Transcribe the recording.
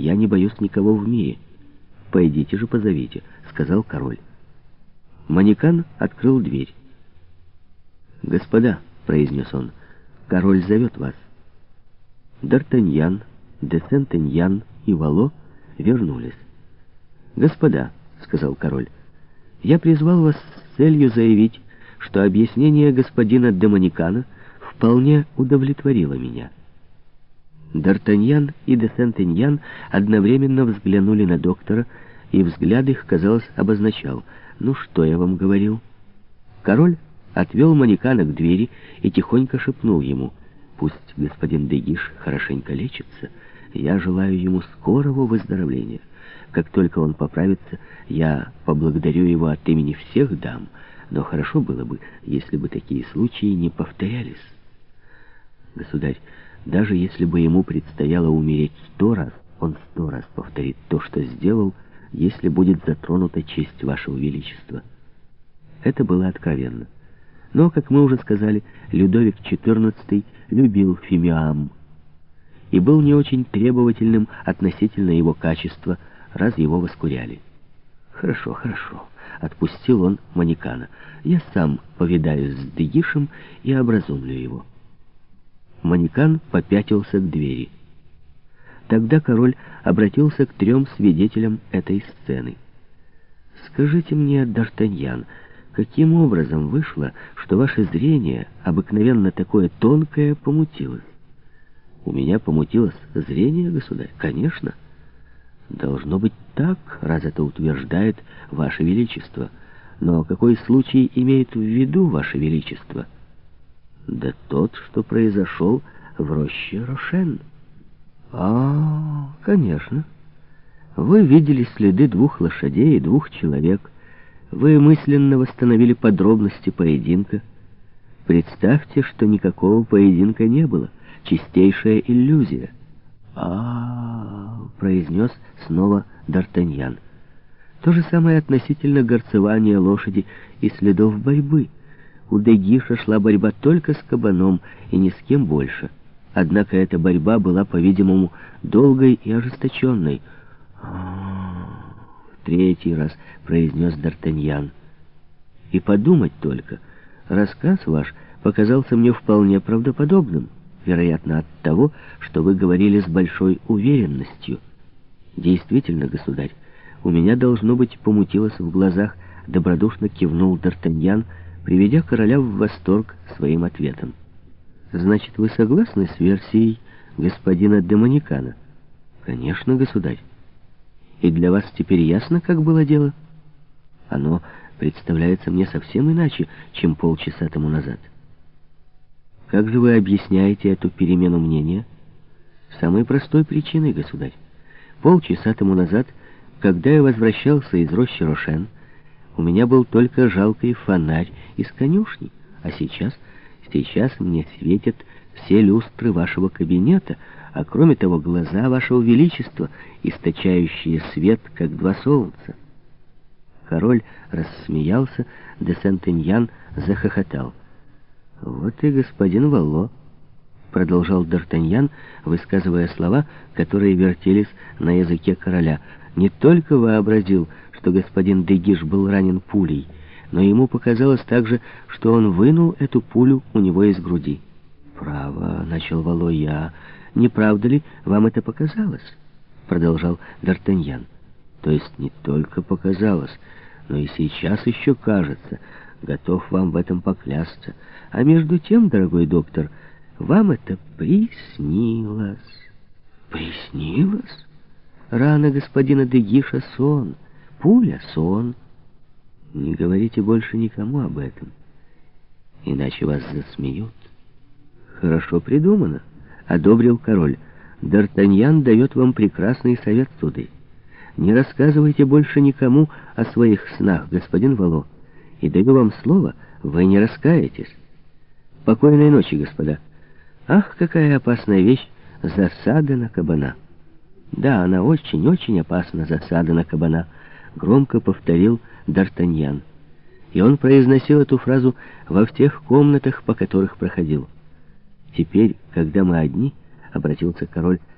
Я не боюсь никого в мире. Пойдите же позовите, сказал король. Манекан открыл дверь. «Господа», — произнес он, — «король зовет вас». Д'Артаньян, де Сентеньян и Вало вернулись. «Господа», — сказал король, — «я призвал вас с целью заявить, что объяснение господина де Манекана вполне удовлетворило меня». Д'Артаньян и де Сентеньян одновременно взглянули на доктора, и взгляд их, казалось, обозначал «Ну что я вам говорил?» Король отвел манекана к двери и тихонько шепнул ему «Пусть господин Дегиш хорошенько лечится, я желаю ему скорого выздоровления. Как только он поправится, я поблагодарю его от имени всех дам, но хорошо было бы, если бы такие случаи не повторялись. Государь, даже если бы ему предстояло умереть сто раз, он сто раз повторит то, что сделал, если будет затронута честь вашего величества. Это было откровенно. Но, как мы уже сказали, Людовик XIV любил Фимиам и был не очень требовательным относительно его качества, раз его воскуряли. «Хорошо, хорошо», — отпустил он манекана. «Я сам повидаюсь с Дегишем и образумлю его». Манекан попятился к двери. Тогда король обратился к трем свидетелям этой сцены. «Скажите мне, Д'Артаньян, каким образом вышло, что ваше зрение, обыкновенно такое тонкое, помутилось?» «У меня помутилось зрение, государь?» «Конечно. Должно быть так, раз это утверждает ваше величество. Но какой случай имеет в виду ваше величество?» Да тот, что произошел в роще Рошен. А, конечно. Вы видели следы двух лошадей и двух человек. Вы мысленно восстановили подробности поединка. Представьте, что никакого поединка не было. Чистейшая иллюзия. А, произнес снова Д'Артаньян. То же самое относительно горцевания лошади и следов борьбы. У Дегиша шла борьба только с кабаном и ни с кем больше. Однако эта борьба была, по-видимому, долгой и ожесточенной. «В третий раз», — произнес Д'Артаньян. «И подумать только, рассказ ваш показался мне вполне правдоподобным, вероятно, от того, что вы говорили с большой уверенностью. Действительно, государь, у меня, должно быть, помутилось в глазах, добродушно кивнул Д'Артаньян, — приведя короля в восторг своим ответом. «Значит, вы согласны с версией господина Демоникана?» «Конечно, государь. И для вас теперь ясно, как было дело?» «Оно представляется мне совсем иначе, чем полчаса тому назад». «Как же вы объясняете эту перемену мнения?» «Самой простой причиной, государь. Полчаса тому назад, когда я возвращался из рощи Рошен, у меня был только жалкий фонарь из конюшни, а сейчас, сейчас мне светят все люстры вашего кабинета, а кроме того глаза вашего величества, источающие свет, как два солнца. Король рассмеялся, де Сентеньян захохотал. «Вот и господин Валло», — продолжал Д'Артаньян, высказывая слова, которые вертелись на языке короля, — «не только вообразил, что господин Дегиш был ранен пулей, но ему показалось также, что он вынул эту пулю у него из груди. «Право», — начал Валой, — «я... Не правда ли, вам это показалось?» — продолжал Д'Артаньян. «То есть не только показалось, но и сейчас еще кажется. Готов вам в этом поклясться. А между тем, дорогой доктор, вам это приснилось». «Приснилось?» Рана господина Дегиша сон — Пуля, сон. Не говорите больше никому об этом, иначе вас засмеют. Хорошо придумано, одобрил король. Д'Артаньян дает вам прекрасный совет, сударь. Не рассказывайте больше никому о своих снах, господин Вало. И даю вам слово, вы не раскаетесь. Покойной ночи, господа. Ах, какая опасная вещь засада на кабана. Да, она очень-очень опасна, засада на кабана громко повторил Д'Артаньян. И он произносил эту фразу во всех комнатах, по которых проходил. «Теперь, когда мы одни», — обратился король